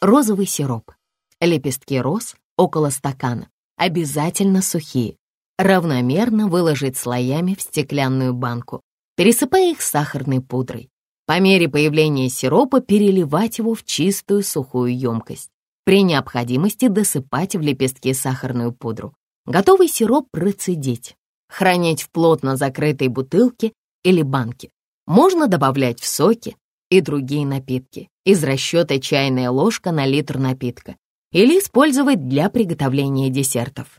Розовый сироп. Лепестки роз около стакана. Обязательно сухие. Равномерно выложить слоями в стеклянную банку, пересыпая их сахарной пудрой. По мере появления сиропа переливать его в чистую сухую емкость. При необходимости досыпать в лепестки сахарную пудру. Готовый сироп процедить. Хранить в плотно закрытой бутылке или банке. Можно добавлять в соки и другие напитки из расчета чайная ложка на литр напитка или использовать для приготовления десертов.